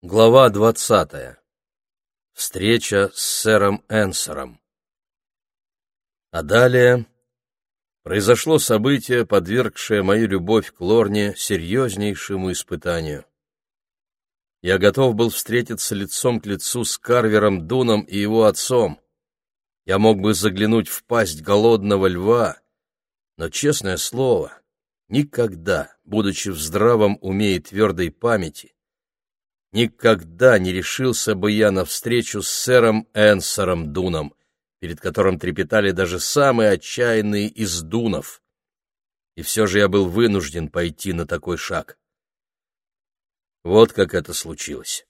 Глава двадцатая. Встреча с сэром Энсером. А далее произошло событие, подвергшее мою любовь к Лорне серьезнейшему испытанию. Я готов был встретиться лицом к лицу с Карвером Дуном и его отцом. Я мог бы заглянуть в пасть голодного льва, но, честное слово, никогда, будучи в здравом уме и твердой памяти, Никогда не решился бы я на встречу с сэром Энсером Дуном, перед которым трепетали даже самые отчаянные из Дунов. И все же я был вынужден пойти на такой шаг. Вот как это случилось.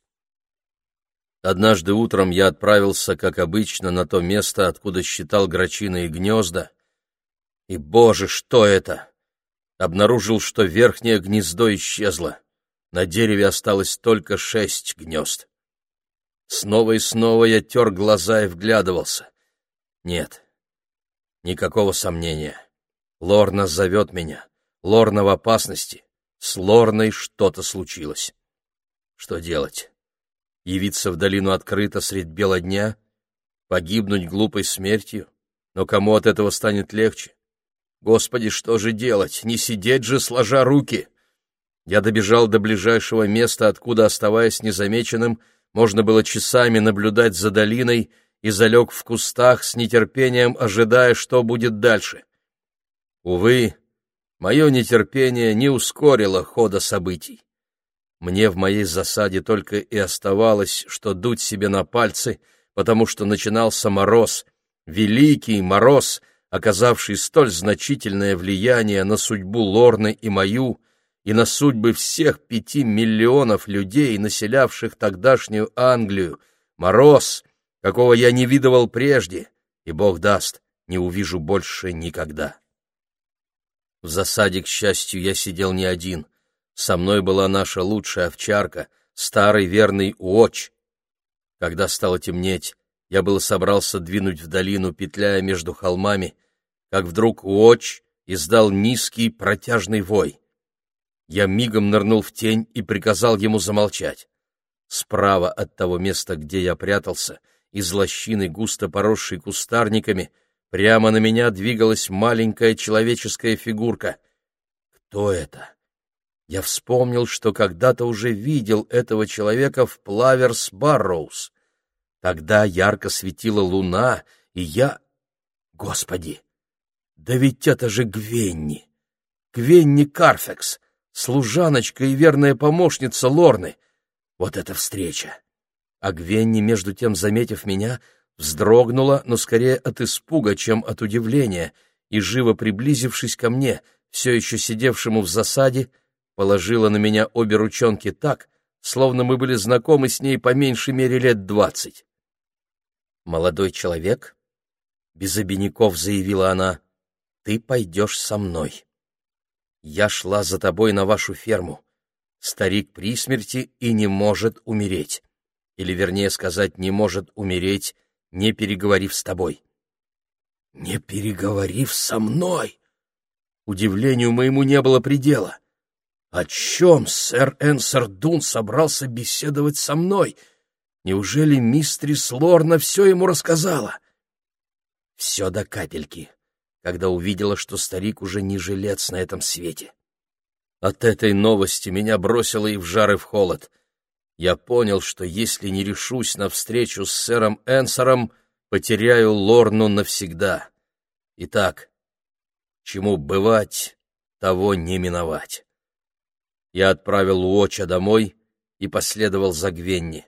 Однажды утром я отправился, как обычно, на то место, откуда считал грачиные гнезда, и, боже, что это! Обнаружил, что верхнее гнездо исчезло. На дереве осталось только шесть гнезд. Снова и снова я тер глаза и вглядывался. Нет, никакого сомнения. Лорна зовет меня. Лорна в опасности. С Лорной что-то случилось. Что делать? Явиться в долину открыто средь бела дня? Погибнуть глупой смертью? Но кому от этого станет легче? Господи, что же делать? Не сидеть же, сложа руки! Я добежал до ближайшего места, откуда, оставаясь незамеченным, можно было часами наблюдать за долиной и залег в кустах с нетерпением, ожидая, что будет дальше. Увы, мое нетерпение не ускорило хода событий. Мне в моей засаде только и оставалось, что дуть себе на пальцы, потому что начинался мороз, великий мороз, оказавший столь значительное влияние на судьбу Лорны и мою, и на судьбы всех пяти миллионов людей, населявших тогдашнюю Англию, мороз, какого я не видывал прежде, и, Бог даст, не увижу больше никогда. В засаде, к счастью, я сидел не один. Со мной была наша лучшая овчарка, старый верный Уоч. Когда стало темнеть, я было собрался двинуть в долину, петляя между холмами, как вдруг Уоч издал низкий протяжный вой. Я мигом нырнул в тень и приказал ему замолчать. Справа от того места, где я прятался, из лощины, густо поросшей кустарниками, прямо на меня двигалась маленькая человеческая фигурка. Кто это? Я вспомнил, что когда-то уже видел этого человека в Плаверс Барроуз. Тогда ярко светила луна, и я... Господи! Да ведь это же Гвенни! Гвенни Карфекс! Служаночка и верная помощница Лорны. Вот эта встреча! А Гвенни, между тем, заметив меня, вздрогнула, но скорее от испуга, чем от удивления, и, живо приблизившись ко мне, все еще сидевшему в засаде, положила на меня обе ручонки так, словно мы были знакомы с ней по меньшей мере лет двадцать. «Молодой человек», — без обиняков заявила она, — «ты пойдешь со мной». Я шла за тобой на вашу ферму. Старик при смерти и не может умереть. Или, вернее сказать, не может умереть, не переговорив с тобой. Не переговорив со мной? Удивлению моему не было предела. О чем сэр Энсер Дун собрался беседовать со мной? Неужели мистрис Лорна все ему рассказала? Все до капельки когда увидела, что старик уже не жилец на этом свете. От этой новости меня бросило и в жар, и в холод. Я понял, что если не решусь на встречу с сэром Энсером, потеряю Лорну навсегда. Итак, чему бывать, того не миновать. Я отправил Уоча домой и последовал за Гвенни.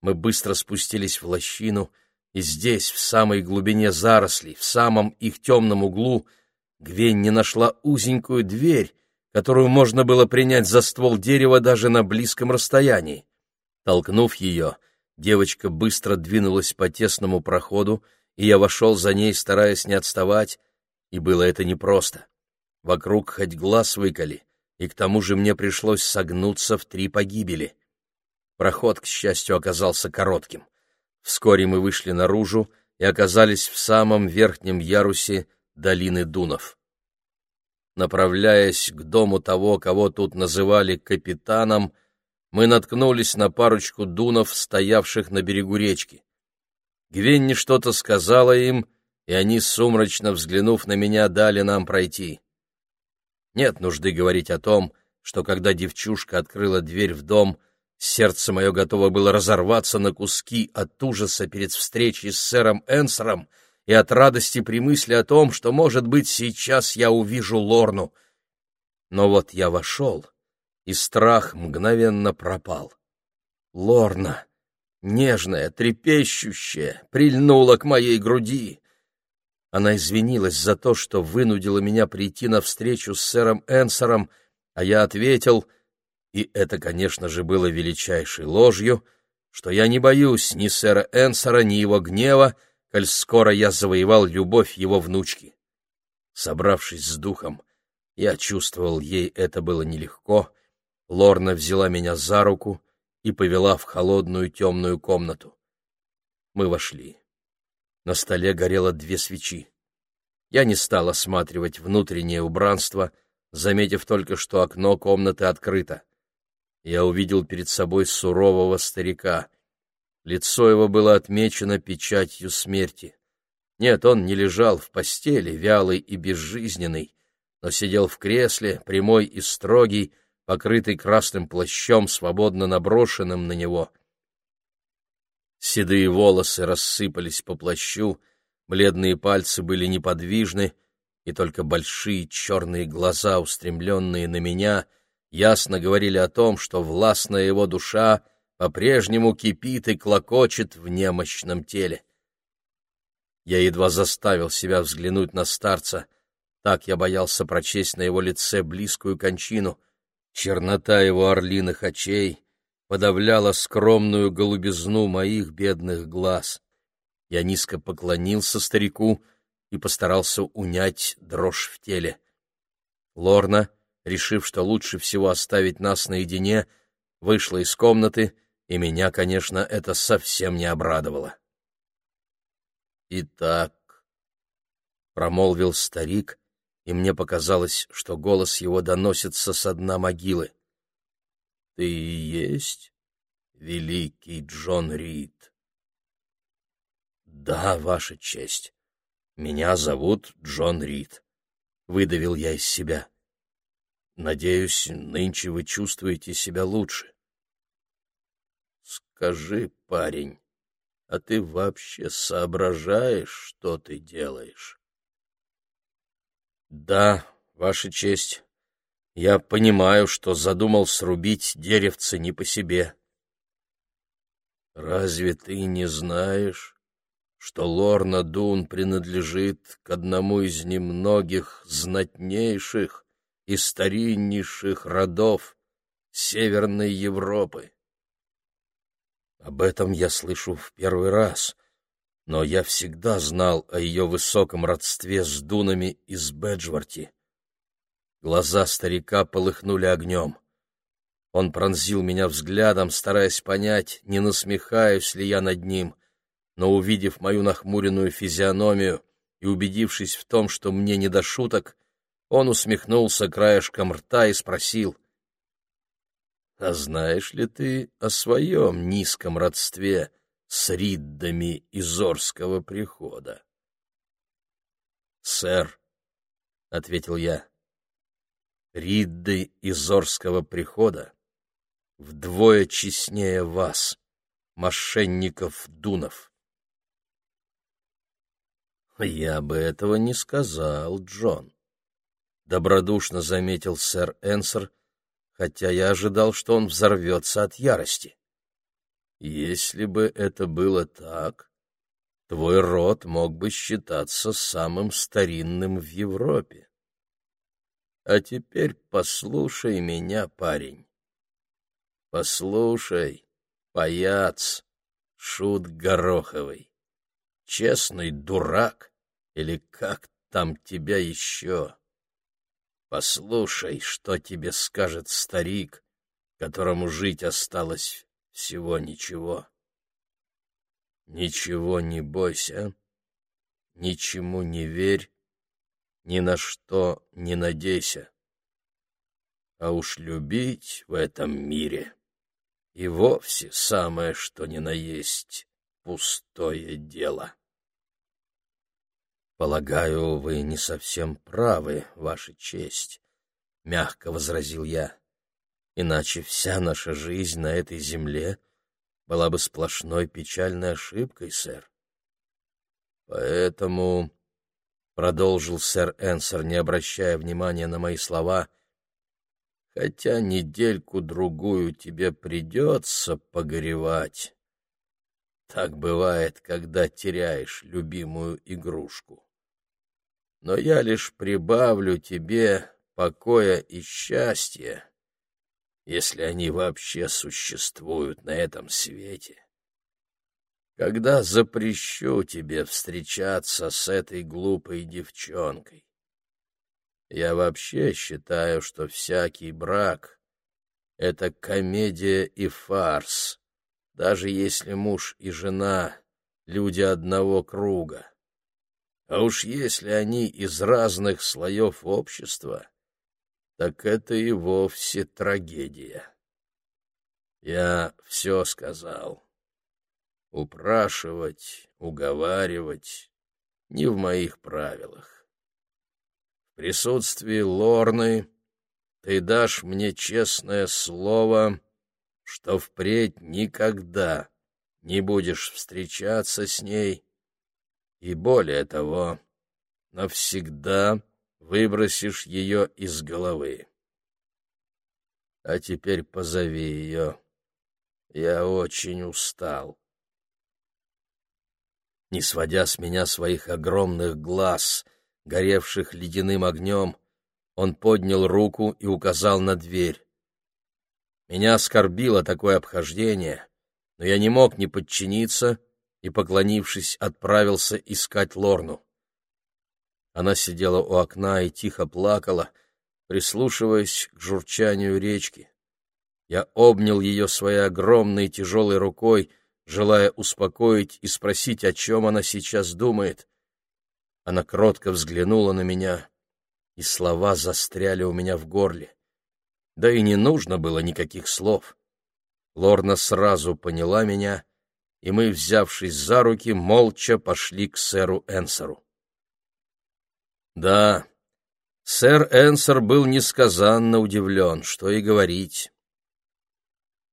Мы быстро спустились в лощину — и здесь, в самой глубине зарослей, в самом их темном углу, Гвенни нашла узенькую дверь, которую можно было принять за ствол дерева даже на близком расстоянии. Толкнув ее, девочка быстро двинулась по тесному проходу, и я вошел за ней, стараясь не отставать, и было это непросто. Вокруг хоть глаз выколи, и к тому же мне пришлось согнуться в три погибели. Проход, к счастью, оказался коротким. Вскоре мы вышли наружу и оказались в самом верхнем ярусе долины Дунов. Направляясь к дому того, кого тут называли капитаном, мы наткнулись на парочку дунов, стоявших на берегу речки. Гвенни что-то сказала им, и они, сумрачно взглянув на меня, дали нам пройти. Нет нужды говорить о том, что когда девчушка открыла дверь в дом, сердце мое готово было разорваться на куски от ужаса перед встречей с сэром Энсером и от радости при мысли о том, что, может быть, сейчас я увижу Лорну. Но вот я вошел, и страх мгновенно пропал. Лорна, нежная, трепещущая, прильнула к моей груди. Она извинилась за то, что вынудила меня прийти на встречу с сэром Энсером, а я ответил, и это, конечно же, было величайшей ложью, что я не боюсь ни сэра Энсера, ни его гнева, коль скоро я завоевал любовь его внучки. Собравшись с духом, я чувствовал, ей это было нелегко. Лорна взяла меня за руку и повела в холодную темную комнату. Мы вошли. На столе горело две свечи. Я не стал осматривать внутреннее убранство, заметив только, что окно комнаты открыто. Я увидел перед собой сурового старика. Лицо его было отмечено печатью смерти. Нет, он не лежал в постели, вялый и безжизненный, но сидел в кресле, прямой и строгий, покрытый красным плащом, свободно наброшенным на него. Седые волосы рассыпались по плащу, бледные пальцы были неподвижны, и только большие черные глаза, устремленные на меня, ясно говорили о том, что властная его душа по-прежнему кипит и клокочет в немощном теле. Я едва заставил себя взглянуть на старца, так я боялся прочесть на его лице близкую кончину. Чернота его орлиных очей подавляла скромную голубизну моих бедных глаз. Я низко поклонился старику и постарался унять дрожь в теле. Лорна, решив, что лучше всего оставить нас наедине, вышла из комнаты и меня, конечно, это совсем не обрадовало. «Итак», — промолвил старик, и мне показалось, что голос его доносится со дна могилы. «Ты и есть великий Джон Рид?» «Да, Ваша честь. Меня зовут Джон Рид», — выдавил я из себя. «Надеюсь, нынче вы чувствуете себя лучше». Скажи, парень, а ты вообще соображаешь, что ты делаешь? Да, Ваша честь, я понимаю, что задумал срубить деревце не по себе. Разве ты не знаешь, что Лорна Дун принадлежит к одному из немногих знатнейших и стариннейших родов Северной Европы? Об этом я слышу в первый раз, но я всегда знал о ее высоком родстве с Дунами из Бэджворти. Глаза старика полыхнули огнем. Он пронзил меня взглядом, стараясь понять, не насмехаюсь ли я над ним, но, увидев мою нахмуренную физиономию и убедившись в том, что мне не до шуток, он усмехнулся краешком рта и спросил, а знаешь ли ты о своем низком родстве с Риддами из Орского прихода? — Сэр, — ответил я, — Ридды из Орского прихода вдвое честнее вас, мошенников Дунов. — Я бы этого не сказал, Джон, — добродушно заметил сэр Энсер, — хотя я ожидал, что он взорвется от ярости. Если бы это было так, твой род мог бы считаться самым старинным в Европе. А теперь послушай меня, парень. Послушай, паяц, шут Гороховый, честный дурак, или как там тебя еще? Послушай, что тебе скажет старик, которому жить осталось всего ничего. Ничего не бойся, ничему не верь, ни на что не надейся. А уж любить в этом мире и вовсе самое что ни на есть пустое дело. Полагаю, вы не совсем правы, Ваша честь, — мягко возразил я. Иначе вся наша жизнь на этой земле была бы сплошной печальной ошибкой, сэр. Поэтому, — продолжил сэр Энсер, не обращая внимания на мои слова, — хотя недельку-другую тебе придется погоревать, так бывает, когда теряешь любимую игрушку. Но я лишь прибавлю тебе покоя и счастья, если они вообще существуют на этом свете. Когда запрещу тебе встречаться с этой глупой девчонкой. Я вообще считаю, что всякий брак — это комедия и фарс, даже если муж и жена — люди одного круга. А уж если они из разных слоев общества, так это и вовсе трагедия. Я все сказал. Упрашивать, уговаривать — не в моих правилах. В присутствии Лорны ты дашь мне честное слово — что впредь никогда не будешь встречаться с ней, и более того, навсегда выбросишь ее из головы. А теперь позови ее. Я очень устал. Не сводя с меня своих огромных глаз, горевших ледяным огнем, он поднял руку и указал на дверь. Меня оскорбило такое обхождение, но я не мог не подчиниться и, поклонившись, отправился искать Лорну. Она сидела у окна и тихо плакала, прислушиваясь к журчанию речки. Я обнял ее своей огромной тяжелой рукой, желая успокоить и спросить, о чем она сейчас думает. Она кротко взглянула на меня, и слова застряли у меня в горле. Да и не нужно было никаких слов. Лорна сразу поняла меня, и мы, взявшись за руки, молча пошли к сэру Энсеру. Да, сэр Энсер был несказанно удивлен, что и говорить.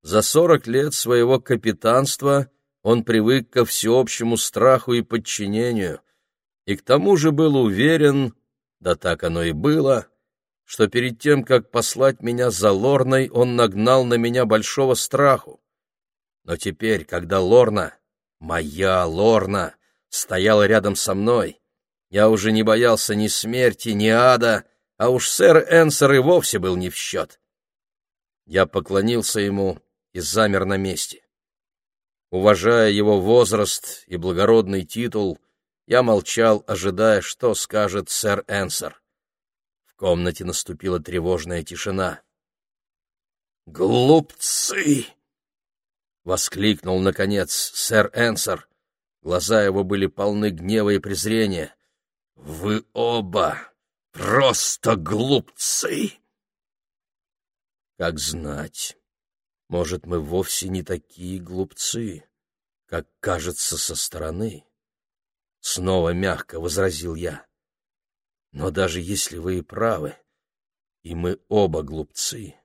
За сорок лет своего капитанства он привык ко всеобщему страху и подчинению, и к тому же был уверен, да так оно и было, что перед тем, как послать меня за Лорной, он нагнал на меня большого страху. Но теперь, когда Лорна, моя Лорна, стояла рядом со мной, я уже не боялся ни смерти, ни ада, а уж сэр Энсер и вовсе был не в счет. Я поклонился ему и замер на месте. Уважая его возраст и благородный титул, я молчал, ожидая, что скажет сэр Энсер комнате наступила тревожная тишина. «Глупцы!» — воскликнул, наконец, сэр Энсер. Глаза его были полны гнева и презрения. «Вы оба просто глупцы!» «Как знать, может, мы вовсе не такие глупцы, как кажется со стороны?» Снова мягко возразил я. Но даже если вы и правы, и мы оба глупцы,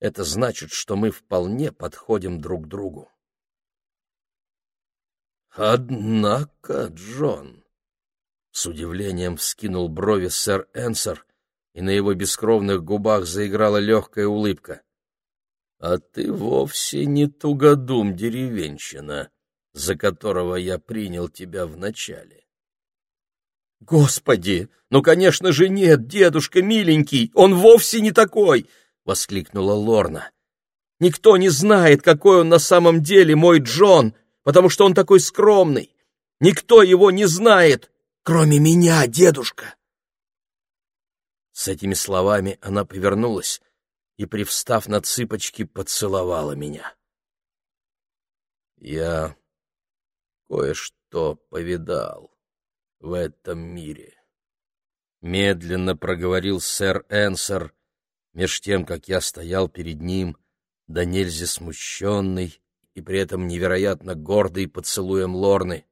это значит, что мы вполне подходим друг другу. Однако, Джон, с удивлением вскинул брови сэр Энсер, и на его бескровных губах заиграла легкая улыбка. А ты вовсе не тугодум деревенщина, за которого я принял тебя вначале. «Господи! Ну, конечно же, нет, дедушка миленький, он вовсе не такой!» — воскликнула Лорна. «Никто не знает, какой он на самом деле мой Джон, потому что он такой скромный. Никто его не знает, кроме меня, дедушка!» С этими словами она повернулась и, привстав на цыпочки, поцеловала меня. Я кое-что повидал в этом мире. Медленно проговорил сэр Энсер, меж тем, как я стоял перед ним, да нельзя смущенный и при этом невероятно гордый поцелуем Лорны.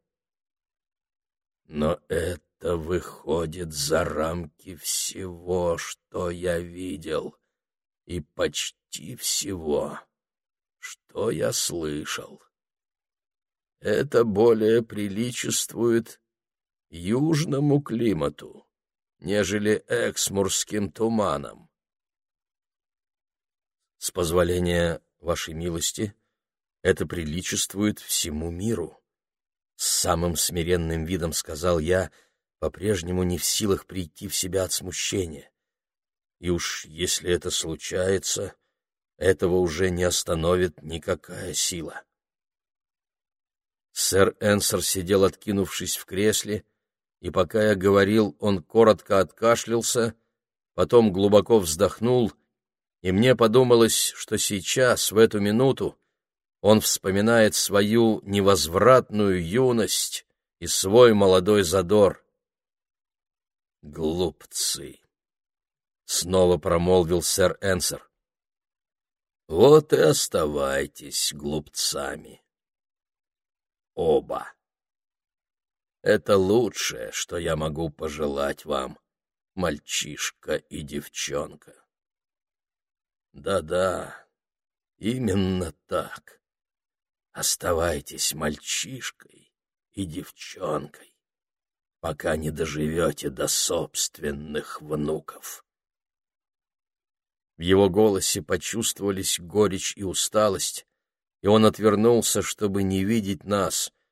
Но это выходит за рамки всего, что я видел, и почти всего, что я слышал. Это более приличествует южному климату, нежели эксмурским туманам. С позволения вашей милости, это приличествует всему миру. С самым смиренным видом сказал я, по-прежнему не в силах прийти в себя от смущения. И уж если это случается, этого уже не остановит никакая сила. Сэр Энсер сидел, откинувшись в кресле, и пока я говорил, он коротко откашлялся, потом глубоко вздохнул, и мне подумалось, что сейчас, в эту минуту, он вспоминает свою невозвратную юность и свой молодой задор. «Глупцы!» — снова промолвил сэр Энсер. «Вот и оставайтесь глупцами. Оба!» Это лучшее, что я могу пожелать вам, мальчишка и девчонка. Да-да, именно так. Оставайтесь мальчишкой и девчонкой, пока не доживете до собственных внуков. В его голосе почувствовались горечь и усталость, и он отвернулся, чтобы не видеть нас —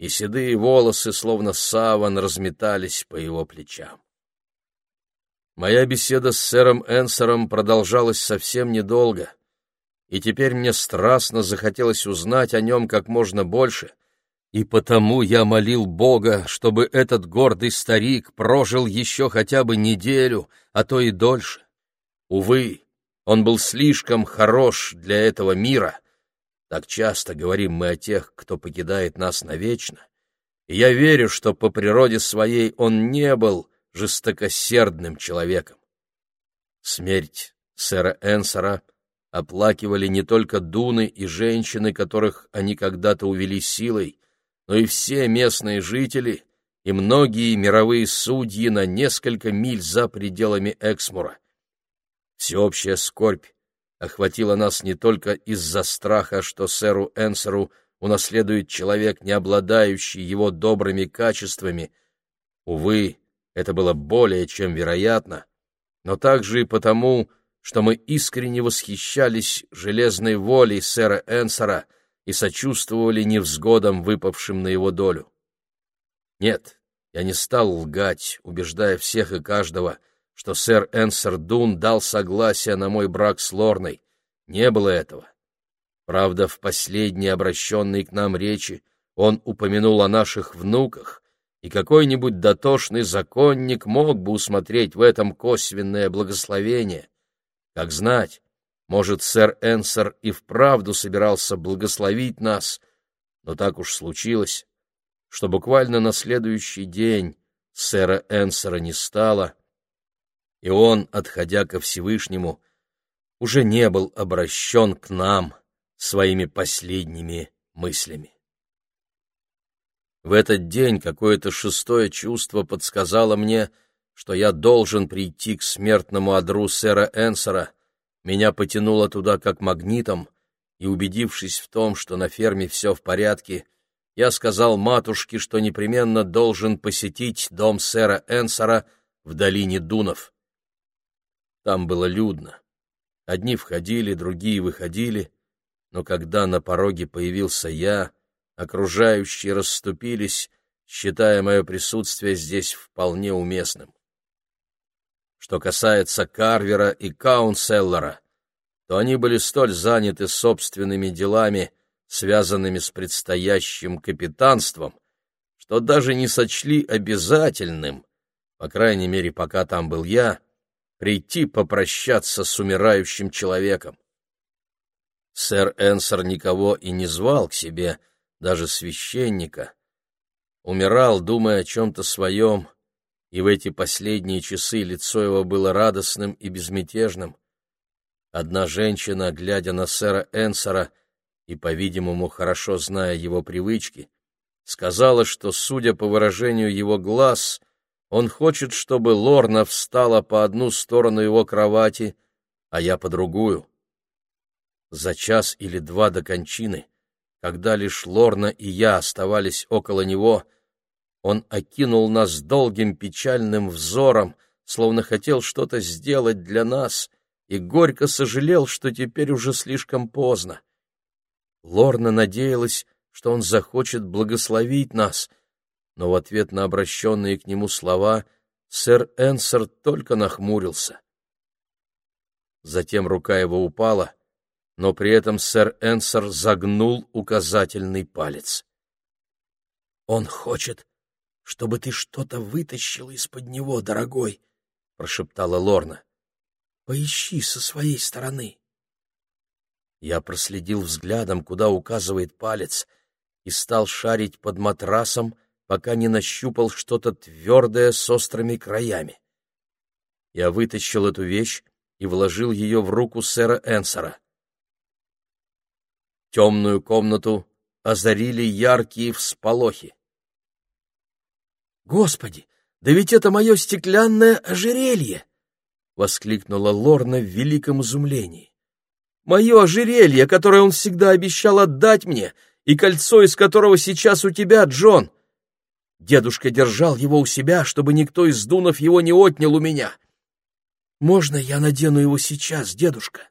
и седые волосы, словно саван, разметались по его плечам. Моя беседа с сэром Энсером продолжалась совсем недолго, и теперь мне страстно захотелось узнать о нем как можно больше, и потому я молил Бога, чтобы этот гордый старик прожил еще хотя бы неделю, а то и дольше. Увы, он был слишком хорош для этого мира — так часто говорим мы о тех, кто покидает нас навечно, и я верю, что по природе своей он не был жестокосердным человеком. Смерть сэра Энсора оплакивали не только дуны и женщины, которых они когда-то увели силой, но и все местные жители и многие мировые судьи на несколько миль за пределами Эксмура. Всеобщая скорбь охватило нас не только из-за страха, что сэру Энсеру унаследует человек, не обладающий его добрыми качествами. Увы, это было более чем вероятно, но также и потому, что мы искренне восхищались железной волей сэра Энсера и сочувствовали невзгодам, выпавшим на его долю. Нет, я не стал лгать, убеждая всех и каждого — что сэр Энсер Дун дал согласие на мой брак с Лорной. Не было этого. Правда, в последней обращенной к нам речи он упомянул о наших внуках, и какой-нибудь дотошный законник мог бы усмотреть в этом косвенное благословение. Как знать, может, сэр Энсер и вправду собирался благословить нас, но так уж случилось, что буквально на следующий день сэра Энсера не стало — и он, отходя ко Всевышнему, уже не был обращен к нам своими последними мыслями. В этот день какое-то шестое чувство подсказало мне, что я должен прийти к смертному одру сэра Энсера. Меня потянуло туда как магнитом, и, убедившись в том, что на ферме все в порядке, я сказал матушке, что непременно должен посетить дом сэра Энсера в долине Дунов. Там было людно. Одни входили, другие выходили, но когда на пороге появился я, окружающие расступились, считая мое присутствие здесь вполне уместным. Что касается Карвера и Каунселлера, то они были столь заняты собственными делами, связанными с предстоящим капитанством, что даже не сочли обязательным, по крайней мере, пока там был я, прийти попрощаться с умирающим человеком. Сэр Энсер никого и не звал к себе, даже священника. Умирал, думая о чем-то своем, и в эти последние часы лицо его было радостным и безмятежным. Одна женщина, глядя на сэра Энсера и, по-видимому, хорошо зная его привычки, сказала, что, судя по выражению его глаз, он хочет, чтобы Лорна встала по одну сторону его кровати, а я по другую. За час или два до кончины, когда лишь Лорна и я оставались около него, он окинул нас долгим печальным взором, словно хотел что-то сделать для нас, и горько сожалел, что теперь уже слишком поздно. Лорна надеялась, что он захочет благословить нас, но в ответ на обращенные к нему слова сэр Энсер только нахмурился. Затем рука его упала, но при этом сэр Энсер загнул указательный палец. «Он хочет, чтобы ты что-то вытащил из-под него, дорогой», — прошептала Лорна. «Поищи со своей стороны». Я проследил взглядом, куда указывает палец, и стал шарить под матрасом, пока не нащупал что-то твердое с острыми краями. Я вытащил эту вещь и вложил ее в руку сэра Энсера. Темную комнату озарили яркие всполохи. «Господи, да ведь это мое стеклянное ожерелье!» — воскликнула Лорна в великом изумлении. «Мое ожерелье, которое он всегда обещал отдать мне, и кольцо, из которого сейчас у тебя, Джон. Дедушка держал его у себя, чтобы никто из дунов его не отнял у меня. Можно я надену его сейчас, дедушка?»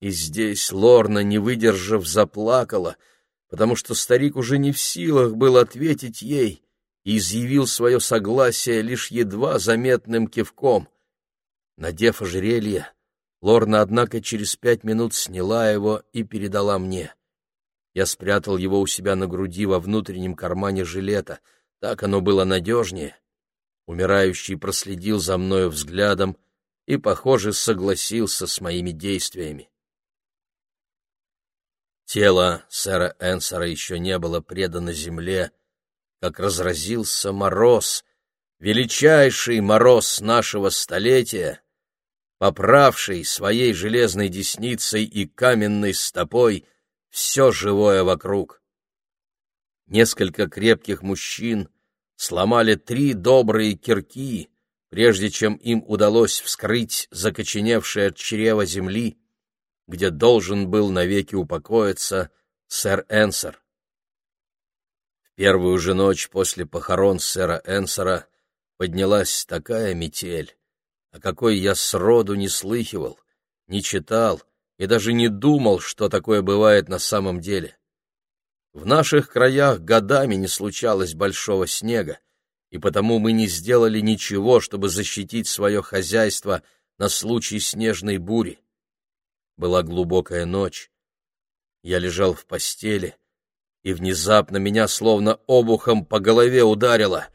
И здесь Лорна, не выдержав, заплакала, потому что старик уже не в силах был ответить ей и изъявил свое согласие лишь едва заметным кивком. Надев ожерелье, Лорна, однако, через пять минут сняла его и передала мне. Я спрятал его у себя на груди во внутреннем кармане жилета, так оно было надежнее. Умирающий проследил за мною взглядом и, похоже, согласился с моими действиями. Тело сэра Энсера еще не было предано земле, как разразился мороз, величайший мороз нашего столетия, поправший своей железной десницей и каменной стопой все живое вокруг. Несколько крепких мужчин сломали три добрые кирки, прежде чем им удалось вскрыть закоченевшее от чрева земли, где должен был навеки упокоиться сэр Энсер. В первую же ночь после похорон сэра Энсера поднялась такая метель, о какой я сроду не слыхивал, не читал и даже не думал, что такое бывает на самом деле. В наших краях годами не случалось большого снега, и потому мы не сделали ничего, чтобы защитить свое хозяйство на случай снежной бури. Была глубокая ночь. Я лежал в постели, и внезапно меня словно обухом по голове ударило.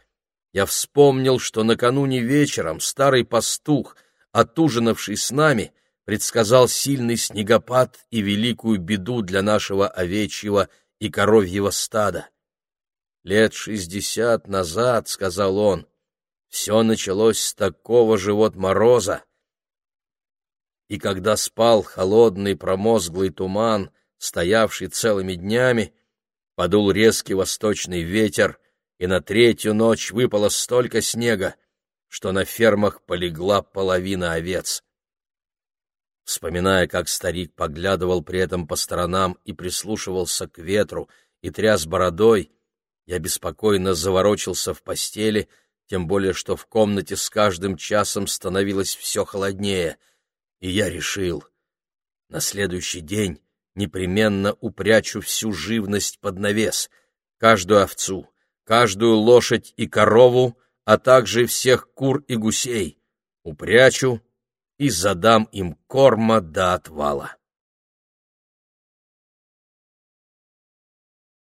Я вспомнил, что накануне вечером старый пастух, отужинавший с нами, предсказал сильный снегопад и великую беду для нашего овечьего и коровьего стада. «Лет шестьдесят назад, — сказал он, — все началось с такого же вот мороза, и когда спал холодный промозглый туман, стоявший целыми днями, подул резкий восточный ветер, и на третью ночь выпало столько снега, что на фермах полегла половина овец. Вспоминая, как старик поглядывал при этом по сторонам и прислушивался к ветру и тряс бородой, я беспокойно заворочился в постели, тем более что в комнате с каждым часом становилось все холоднее — и я решил, на следующий день непременно упрячу всю живность под навес, каждую овцу, каждую лошадь и корову, а также всех кур и гусей. Упрячу и задам им корма до отвала.